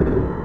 you